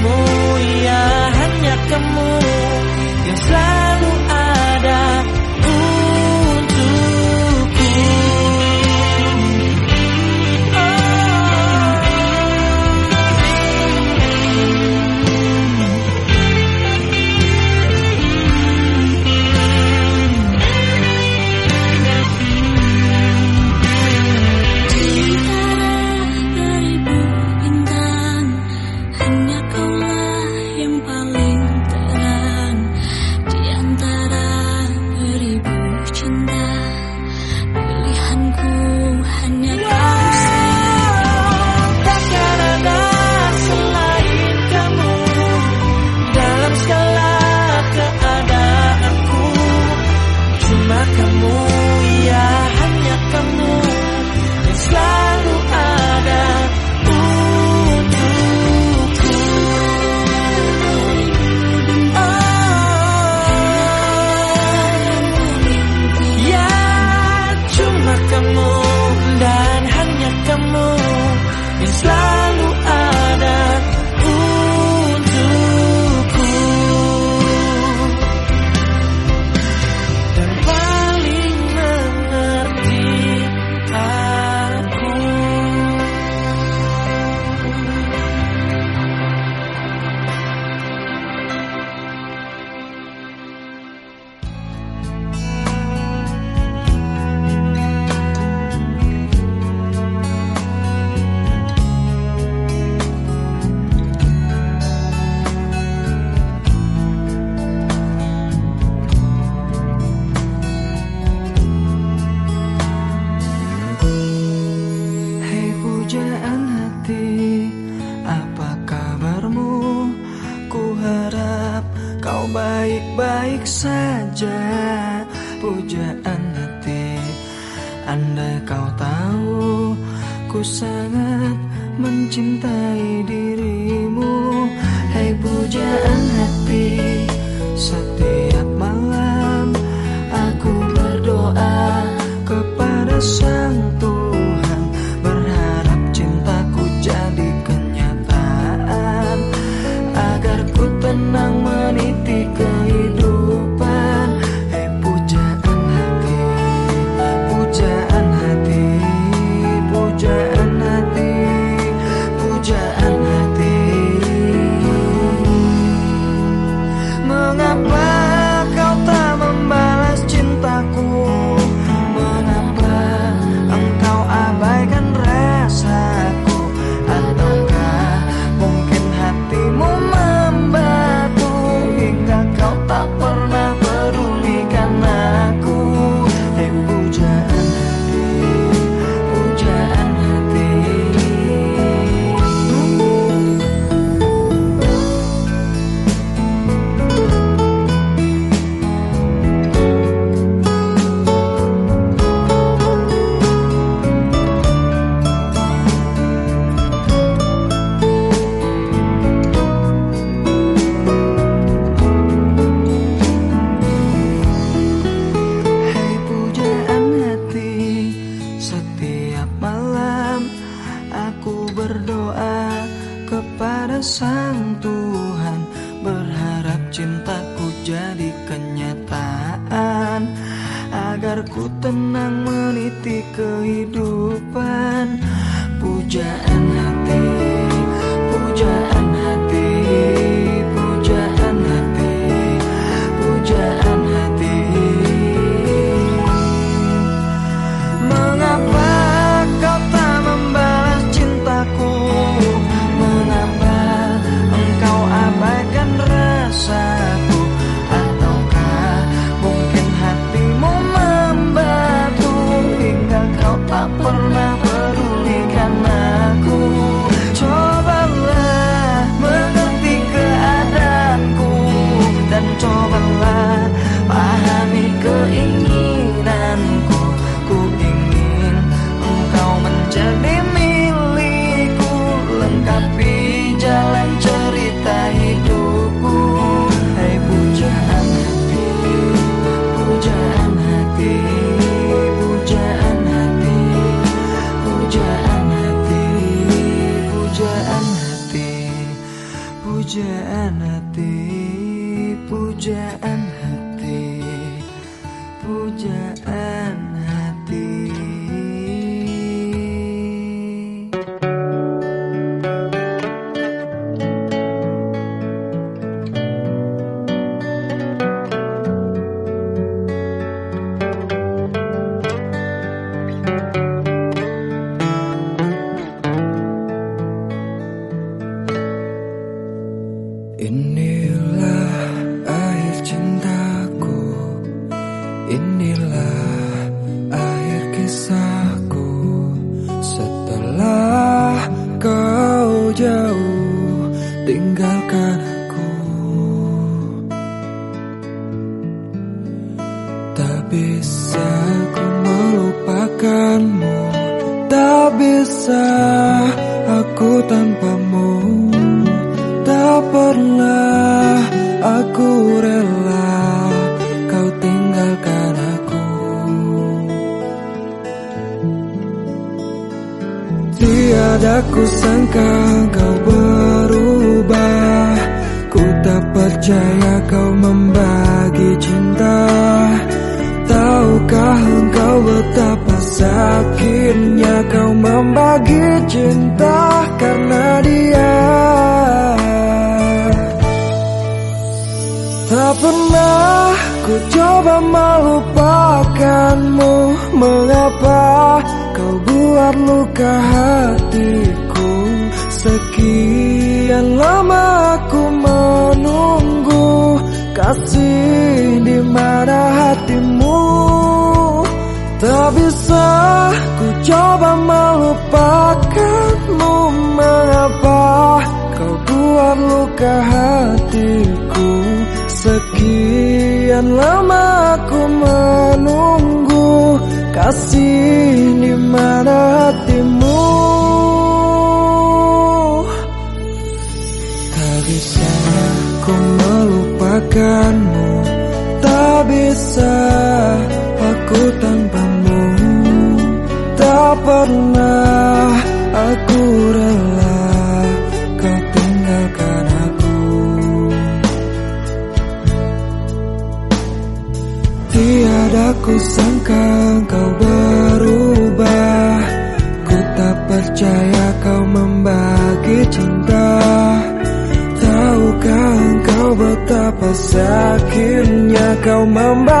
kamu ya hanya kamu melupakanmu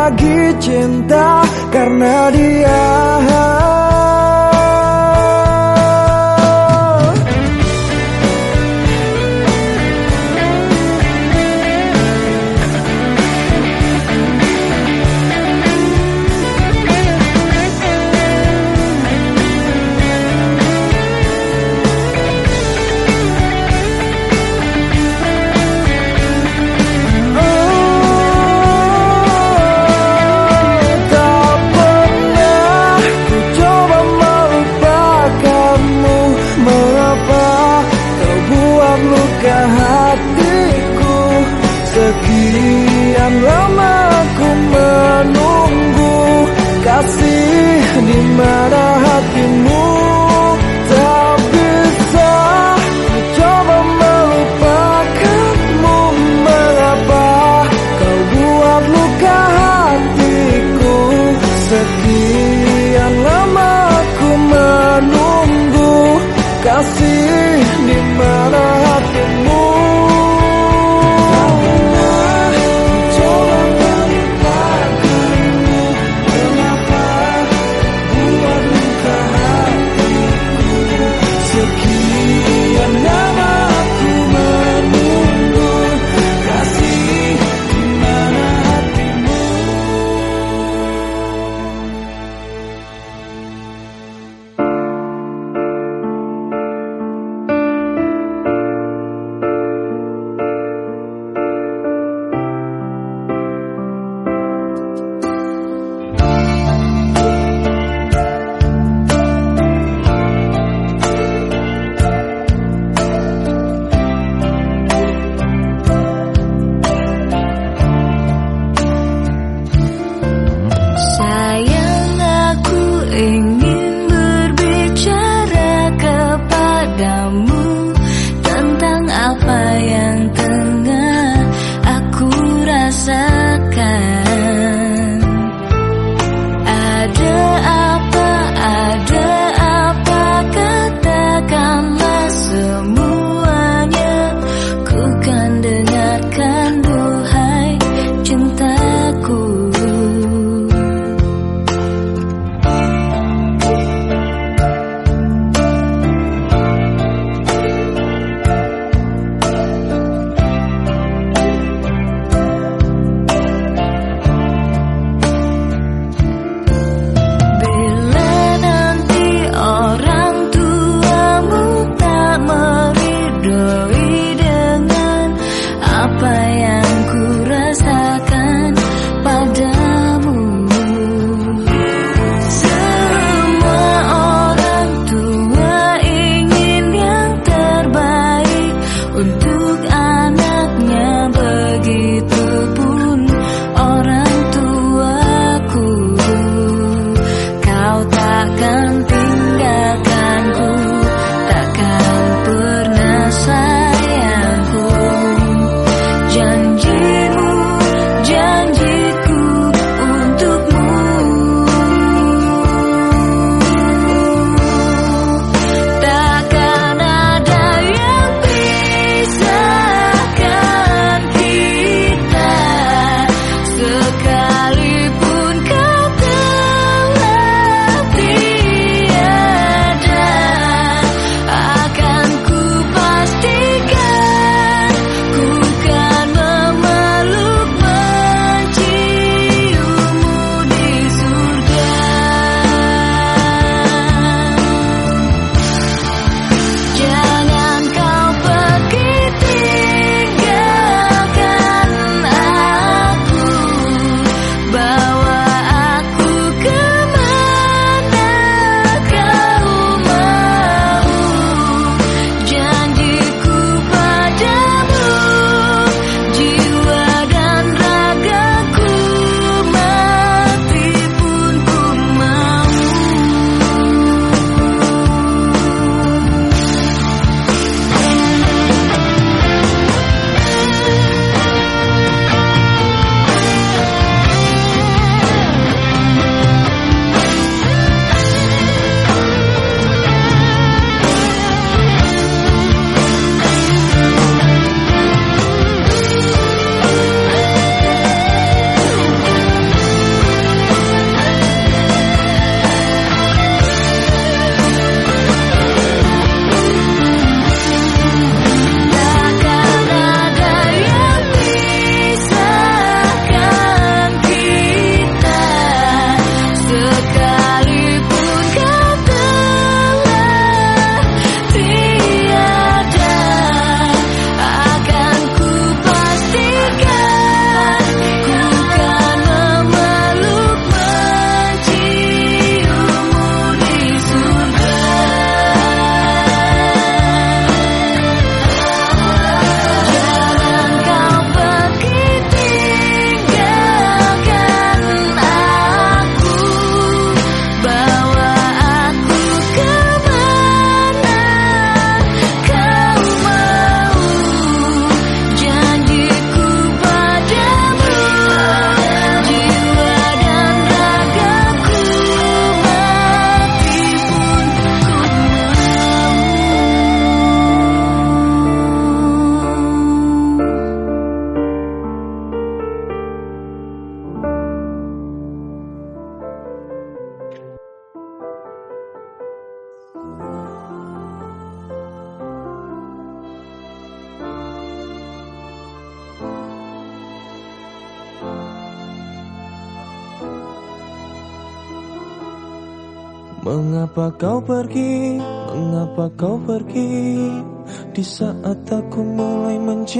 membagi cinta Karena dia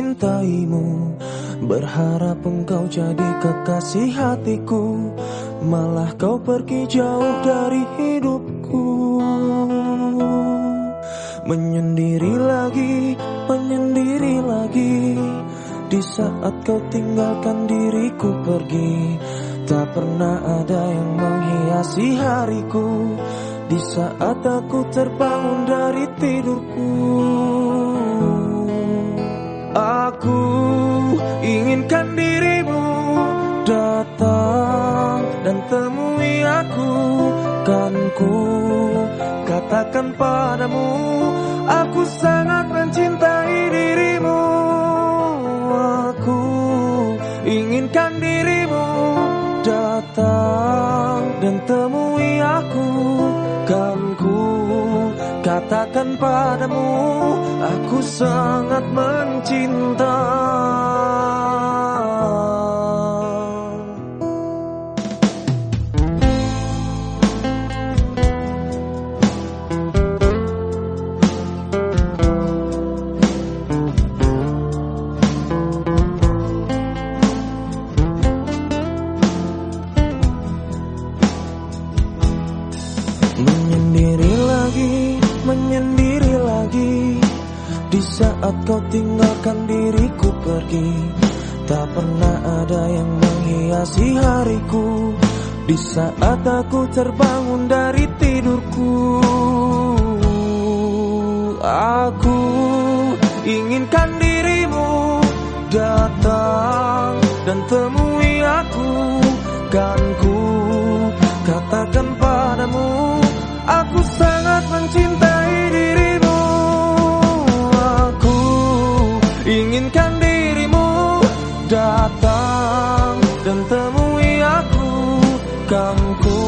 mencintaimu. Berharap engkau jadi kekasih hatiku. Malah kau pergi jauh dari hidupku. Menyendiri lagi, menyendiri lagi. Di saat kau tinggalkan diriku pergi Tak pernah ada yang menghiasi hariku. Di saat aku terbangun dari tidurku Aku inginkan dirimu datang dan temui aku. Kan ku katakan padamu Aku sangat mencintai dirimu. Aku inginkan dirimu datang dan temui aku. Kan ku katakan padamu Aku sangat mencinta saat kau tinggalkan diriku pergi. Tak pernah ada yang menghiasi hariku. Di saat aku terbangun dari tidurku Aku inginkan dirimu datang dan temui aku. Kan ku katakan padamu Aku sangat mencintai dirimu inginkan dirimu datang dan temui aku. Ku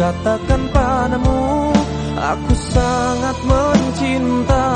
katakan padamu Aku sangat mencinta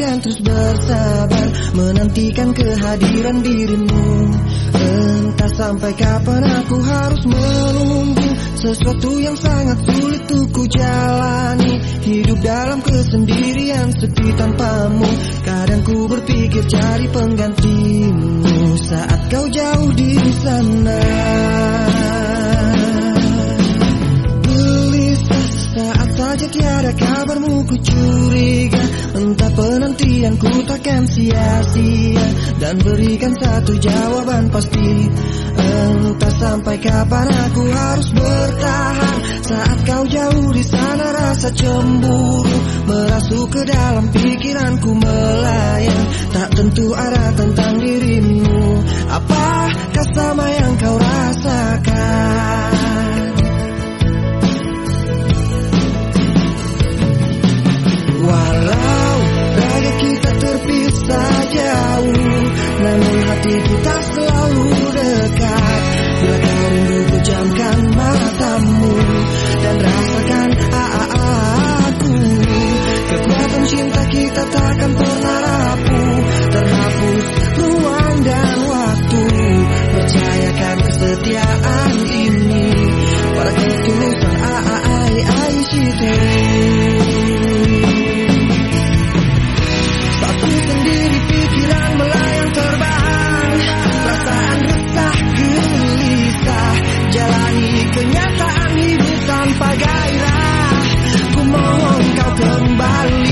dan terus bersabar Menantikan kehadiran dirimu. Entah sampai kapan aku harus menunggu Sesuatu yang sangat sulit untuk ku jalani Hidup dalam kesendirian sepi tanpamu. Kadang ku berpikir cari penggantimu Saat kau jauh di sana. Saja tiada kabarmu ku curiga Entah penantianku takkan sia-sia. Dan berikan satu jawaban pasti. Entah sampai kapan aku harus bertahan. Saat kau jauh di sana rasa cemburu. Merasuk ke dalam pikiranku melayang. Tak tentu arah tentang dirimu. Apakah sama yang kau rasakan terpisah jauh Namun hati kita selalu dekat. Bila kau pejamkan matamu Dan rasakan aku Kekuatan cinta kita takkan pernah rapuh Terhapus ruang dan waktu. Percayakan kesetiaan ini Pada ketulusan ai ai situ pikiran melayang terbang Perasaan resah gelisah. Jalani kenyataan hidup tanpa gairah. Ku mohon kau kembali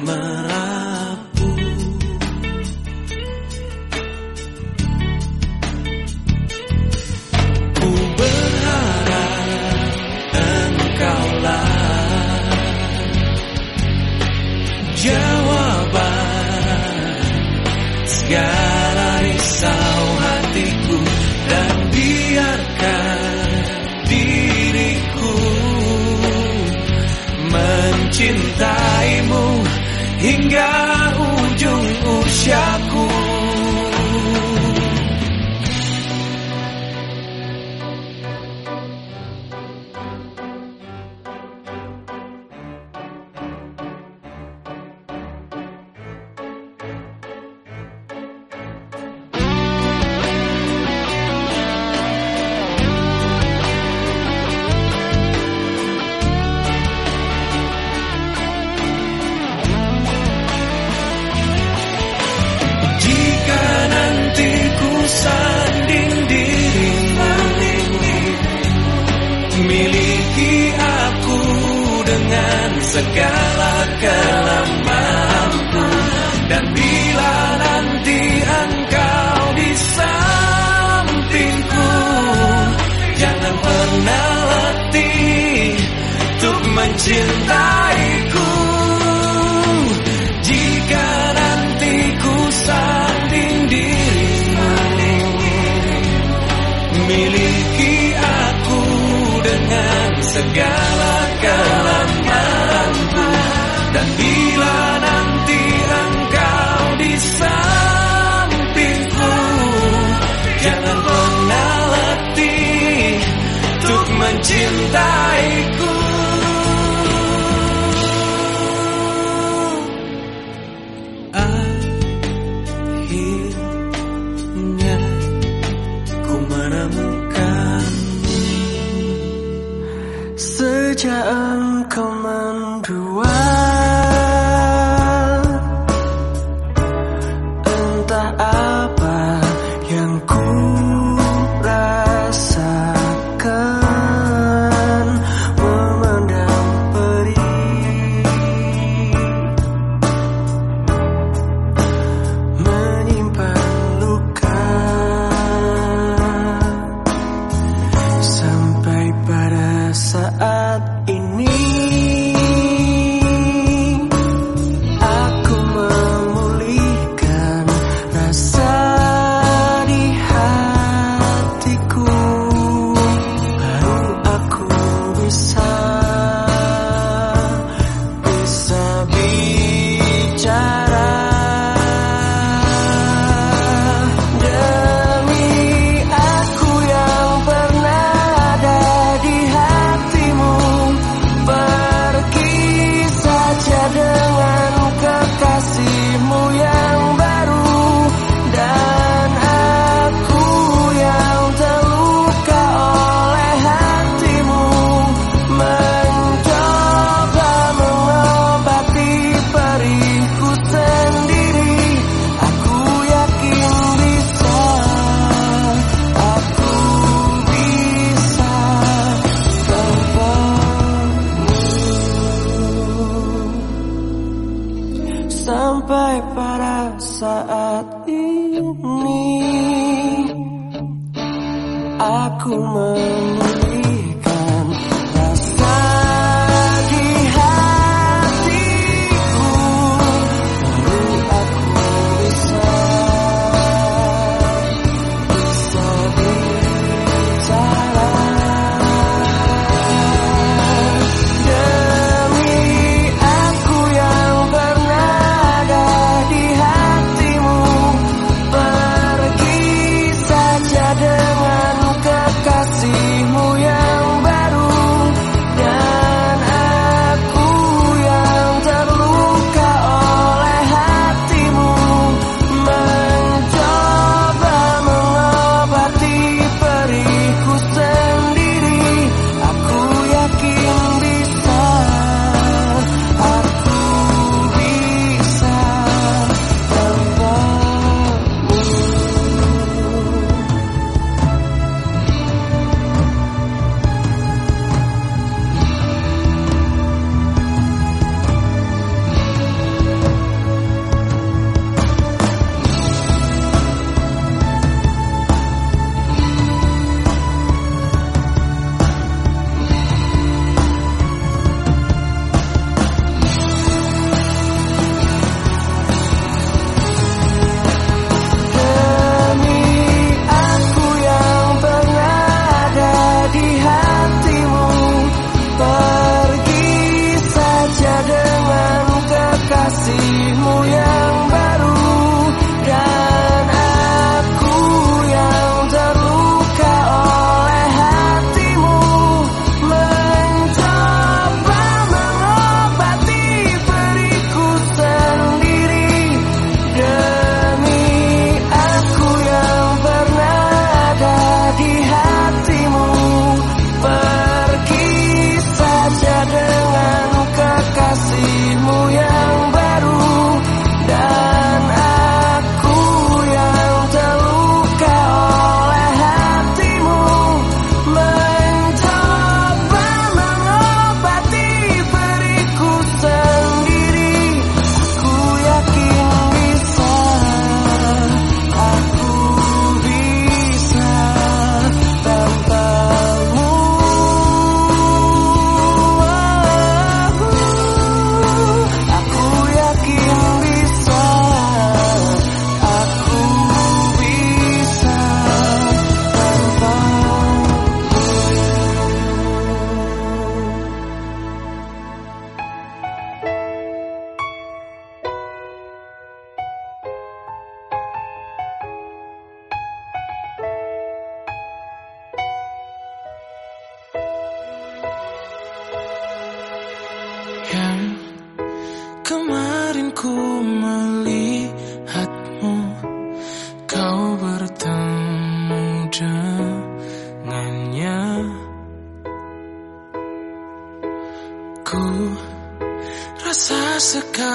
my.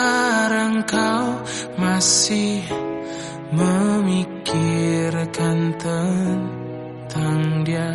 Sekarang kau masih memikirkan tentang dia.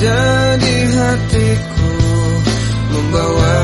ada di hatiku membawa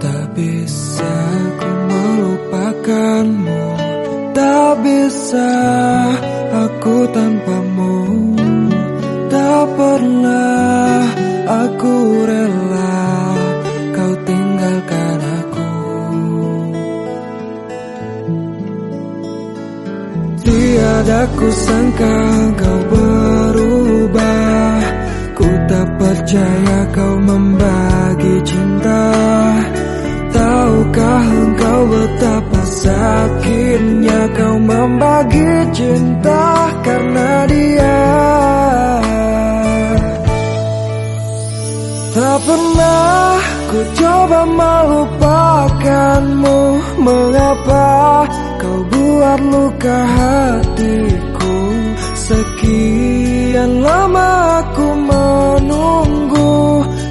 Tak bisa ku melupakanmu. Tak bisa aku tanpamu. Tak pernah aku rela kau tinggalkan aku. Tiada ku sangka Jaya kau membagi cinta. Tahukah engkau betapa sakitnya kau membagi cinta karena dia? Tak pernah ku coba melupakanmu. Mengapa kau buat luka hatiku? Sekian lama aku menunggu.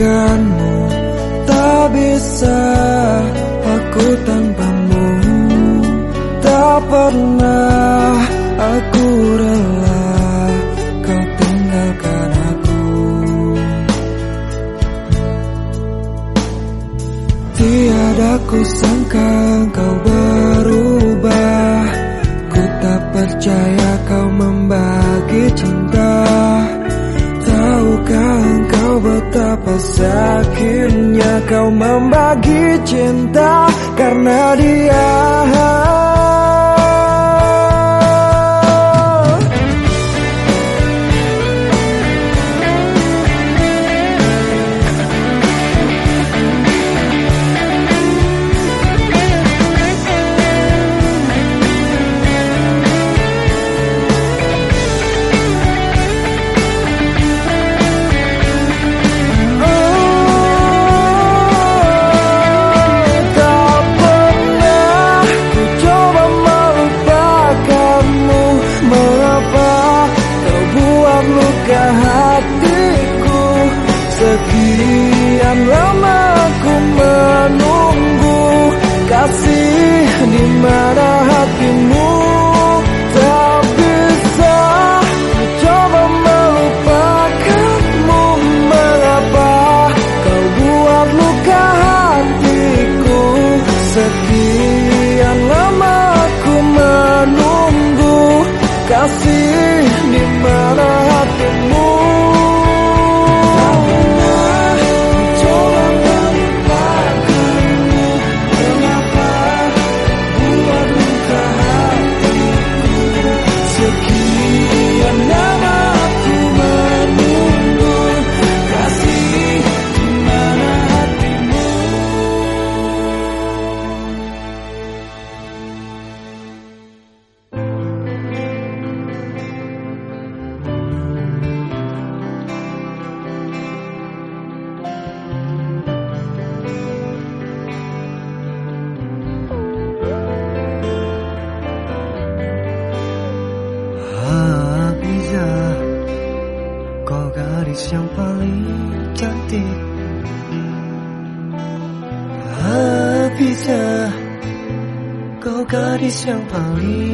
Tanpakanmu tak bisa aku tanpamu. Tak pernah Akhirnya kau membagi cinta karena dia believe.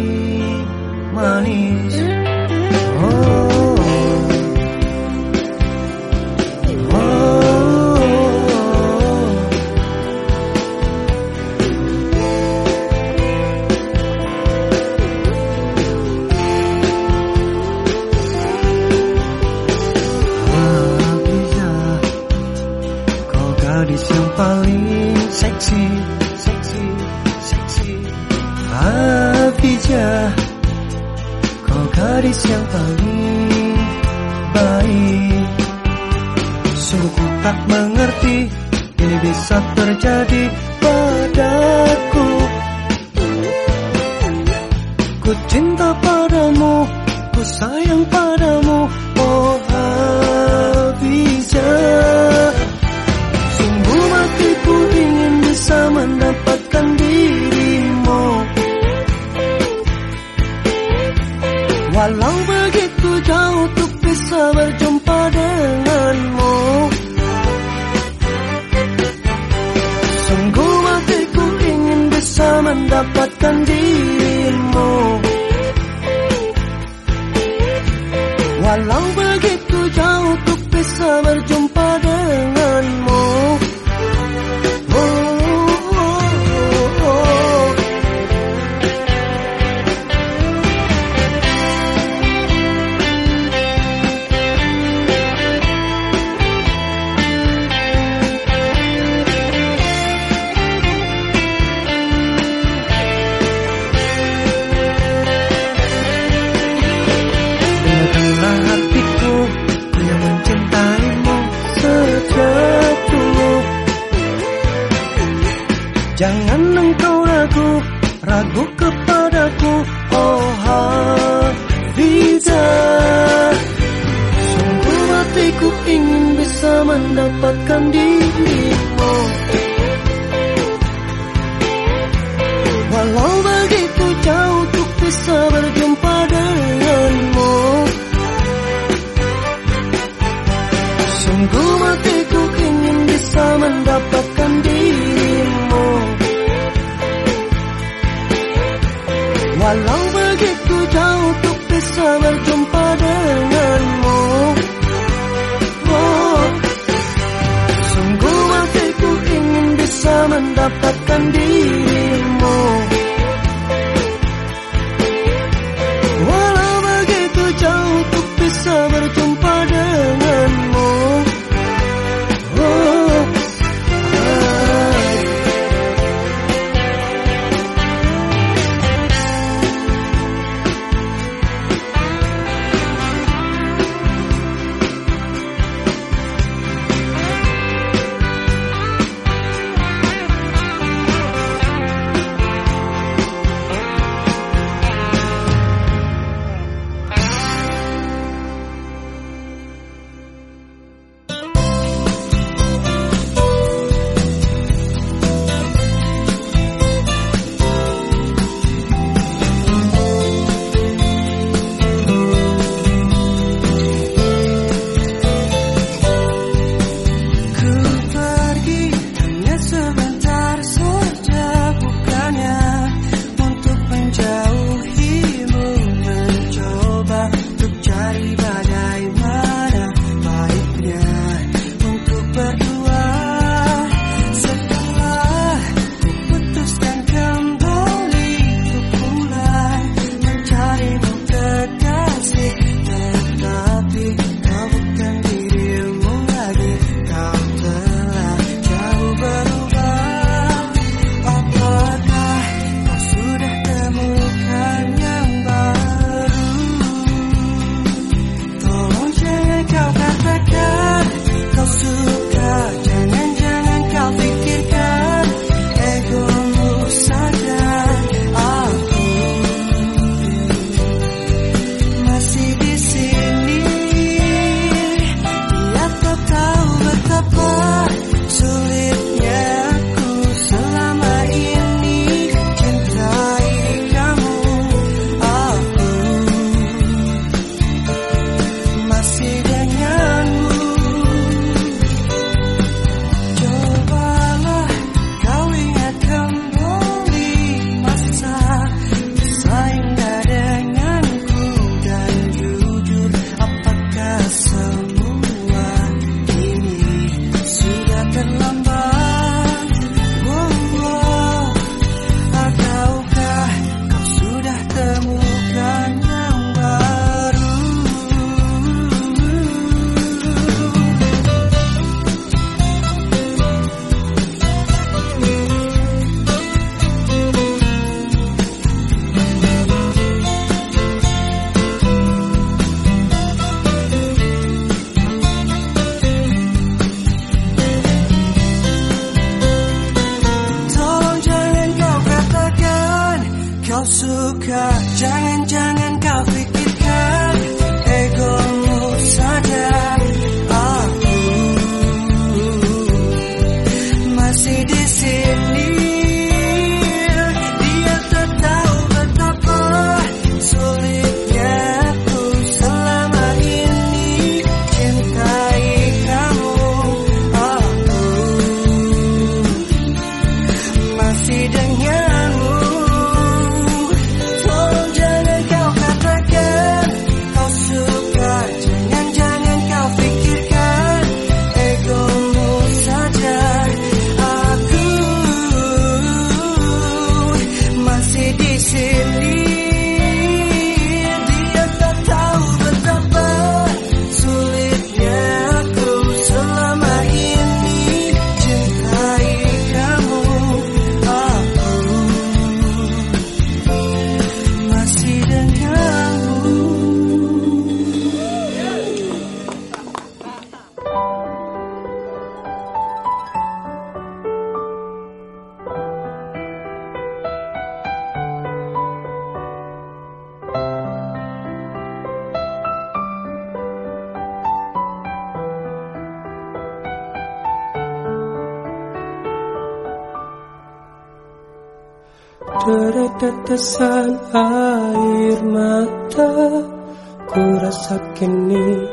Tetesan air mata Ku rasa kini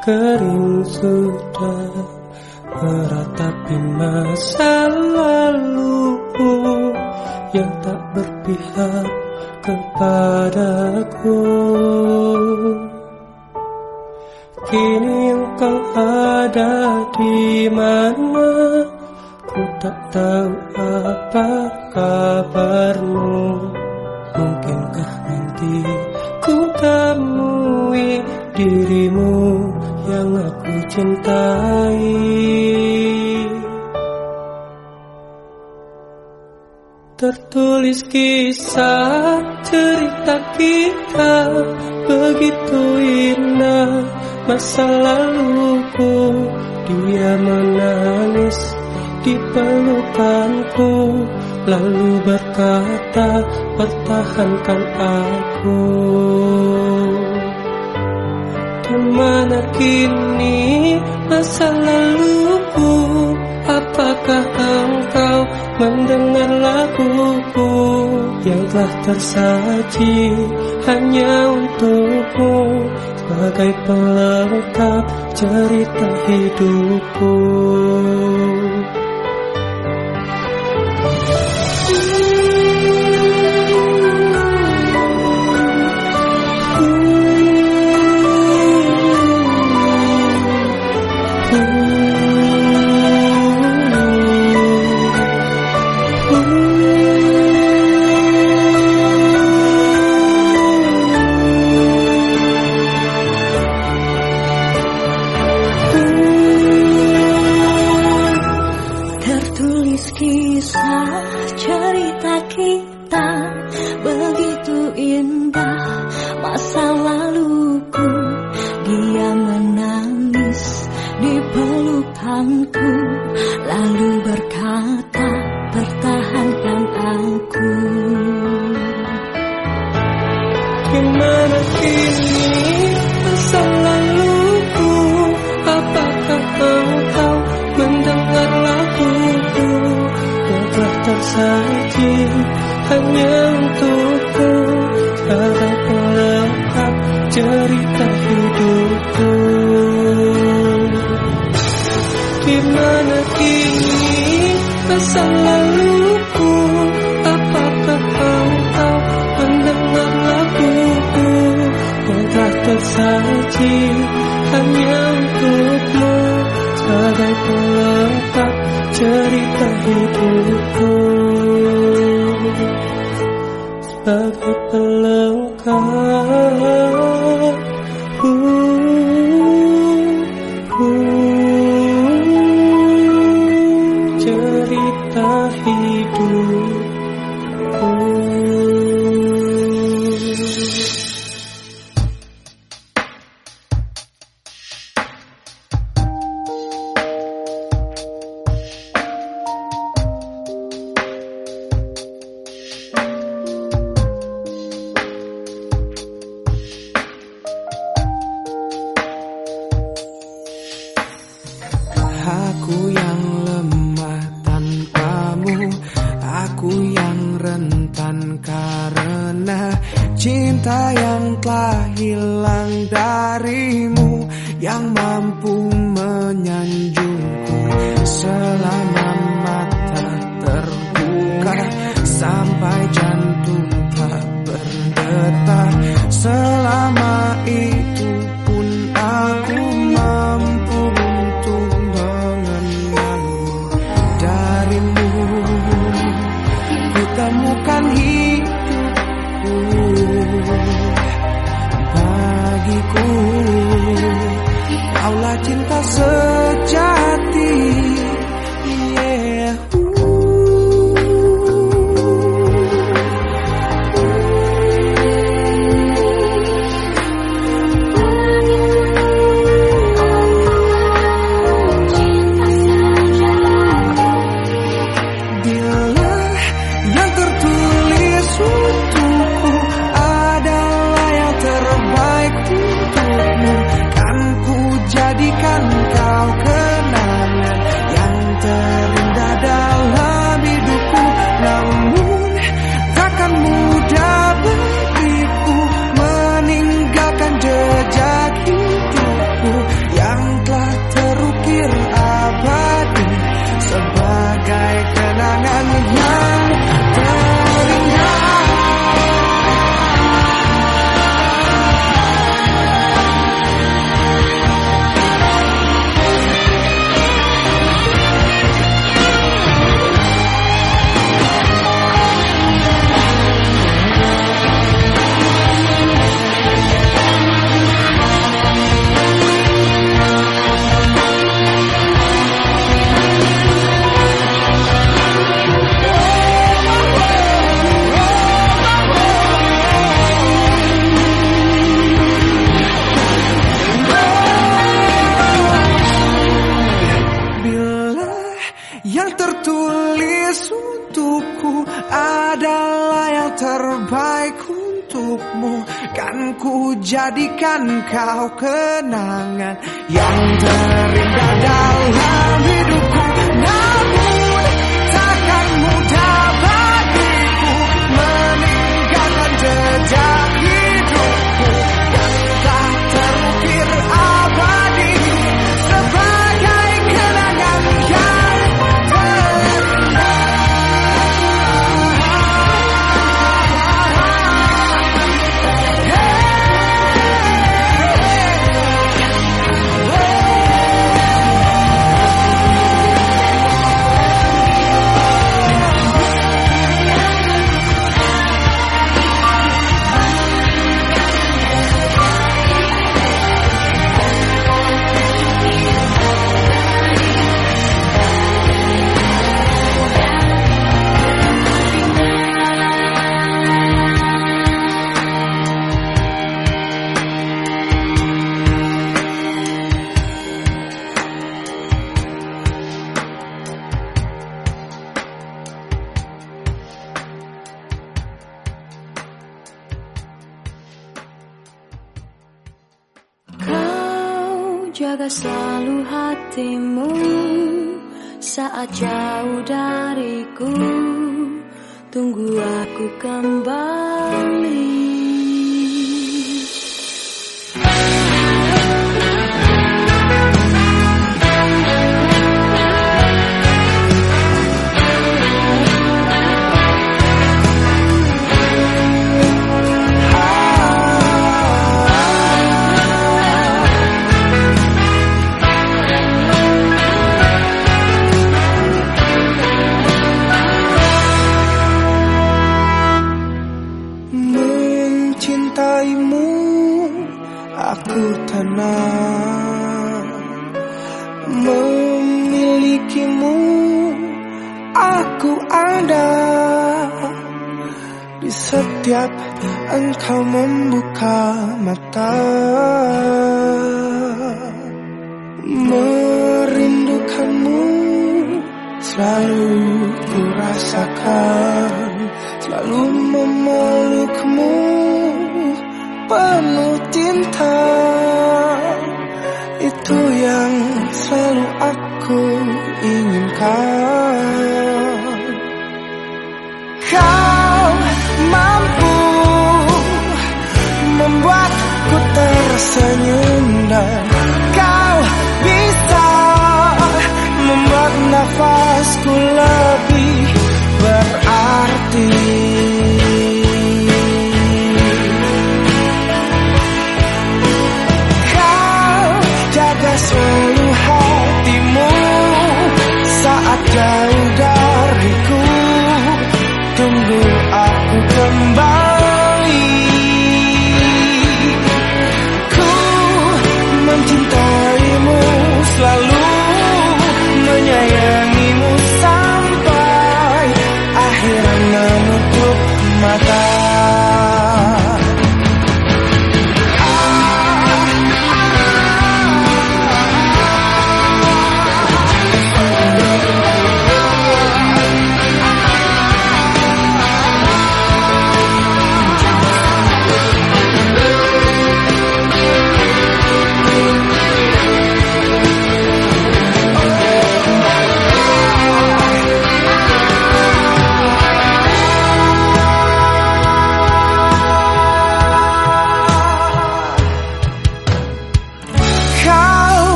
kering sudah. Meratapi masa lalu Yang tak berpihak kepadaku. Kini engkau ada di mana? Ku tak tahu apa kabarmu nanti ku temui dirimu yang aku cintai. Tertulis kisah cerita kita begitu indah masa laluku dia menangis di pelukanku lalu berkata pertahankan aku. Di mana kini masa laluku? Apakah engkau mendengar laguku yang telah tersaji hanya untukmu? Sebagai pelengkap cerita hidupku. Cerita hidupku.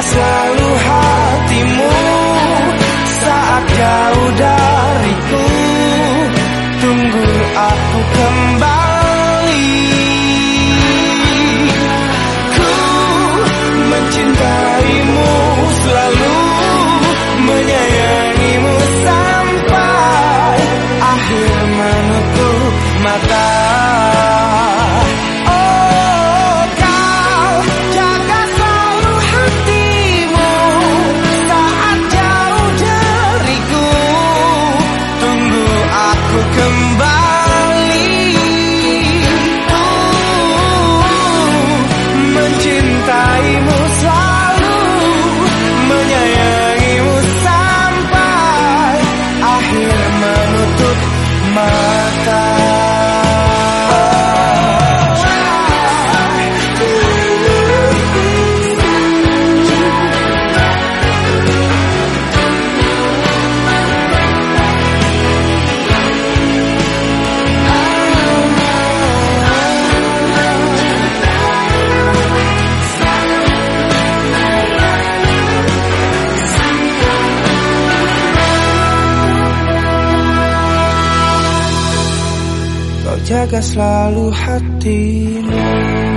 Selalu hatimu saat jauh dariku. Tunggu aku kembali jaga selalu hatimu.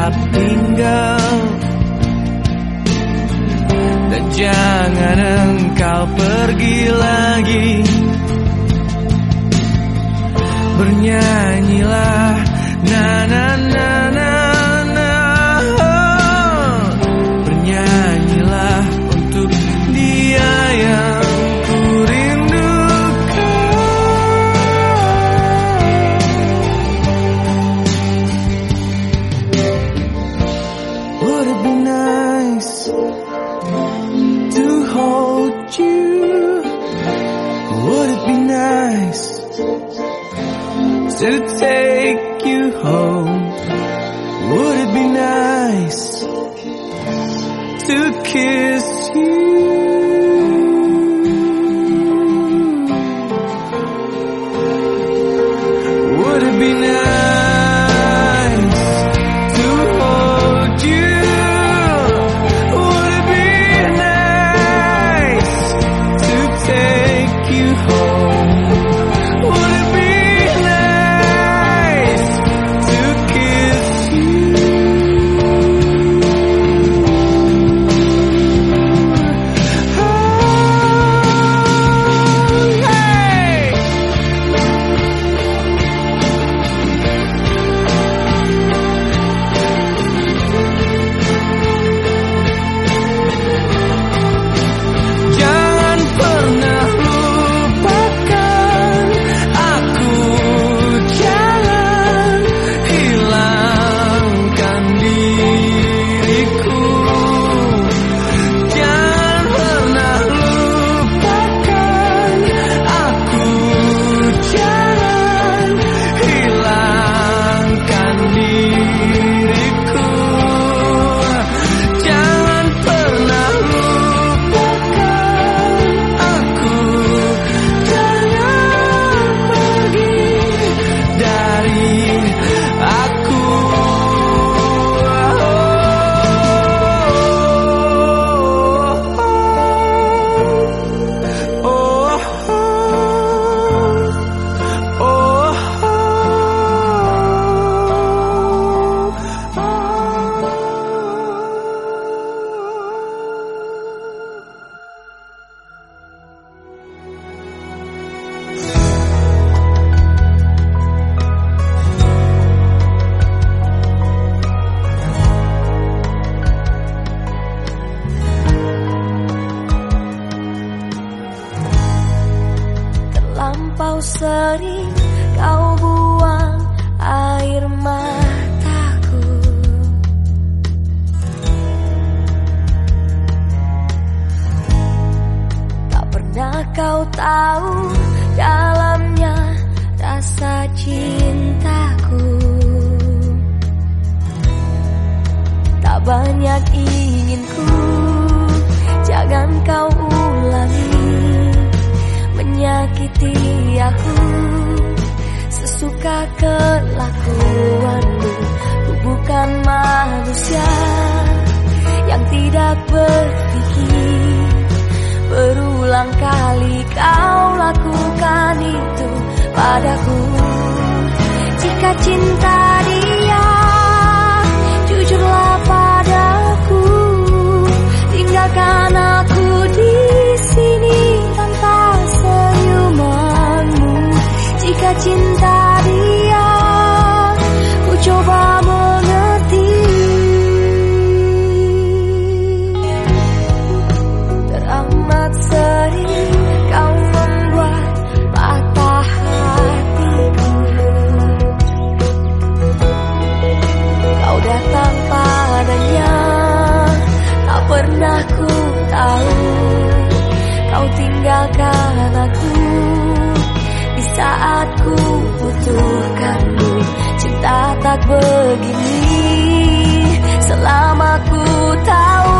tetap tinggal. Dan jangan engkau pergi lagi. Bernyanyilah na na na na. padaku. Jika cinta tak begini. Selama ku tahu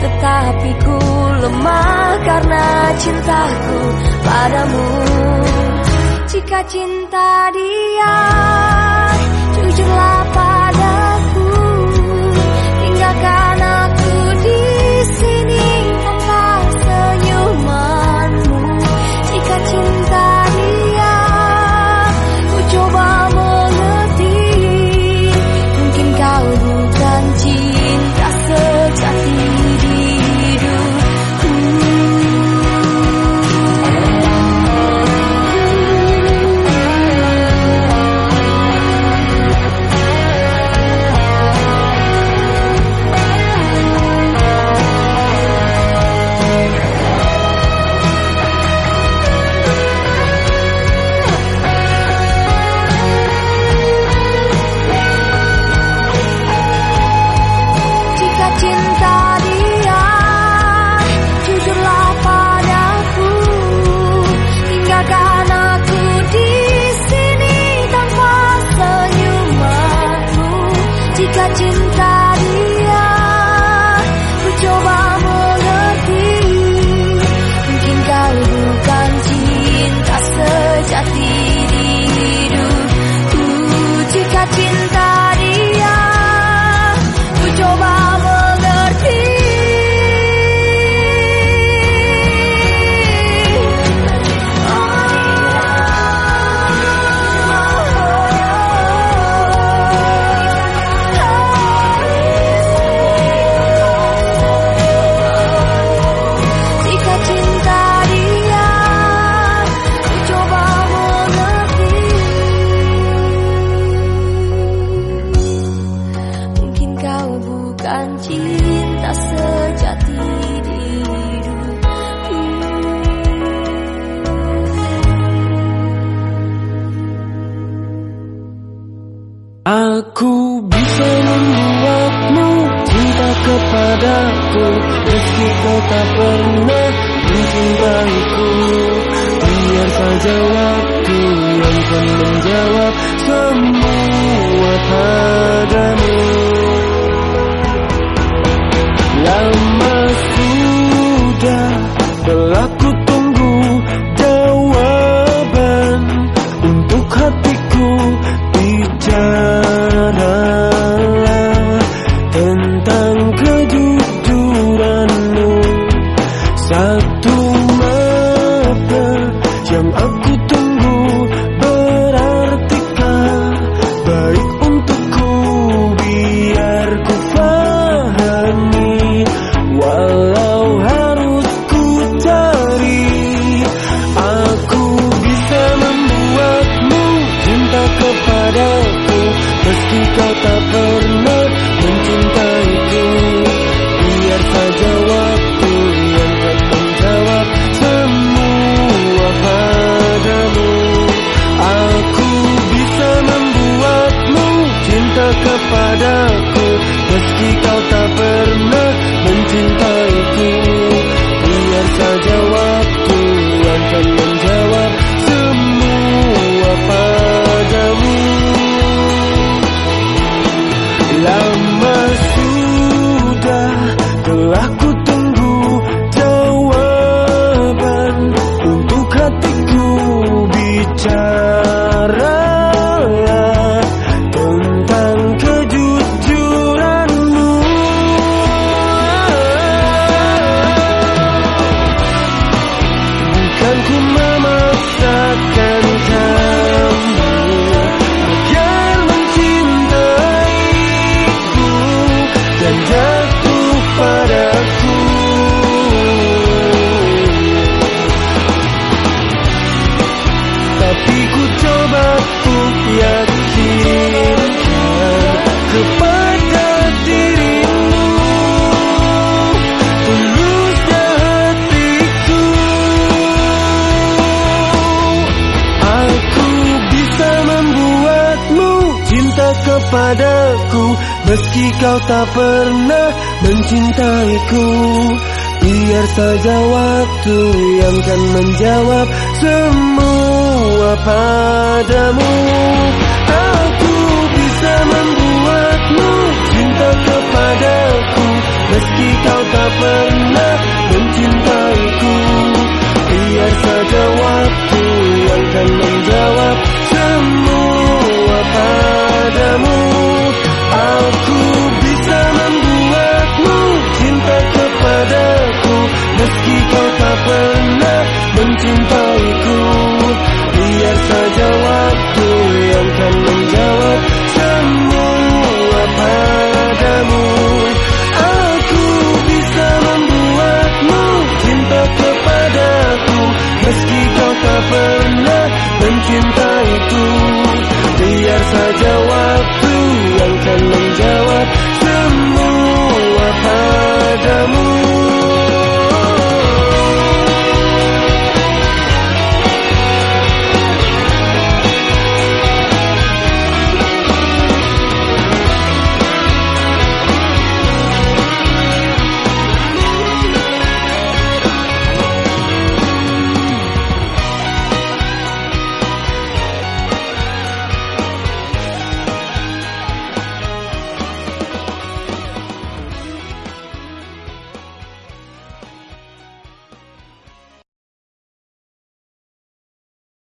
tetapi ku lemah karena cintaku padamu. Jika cinta dia